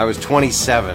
I was 27.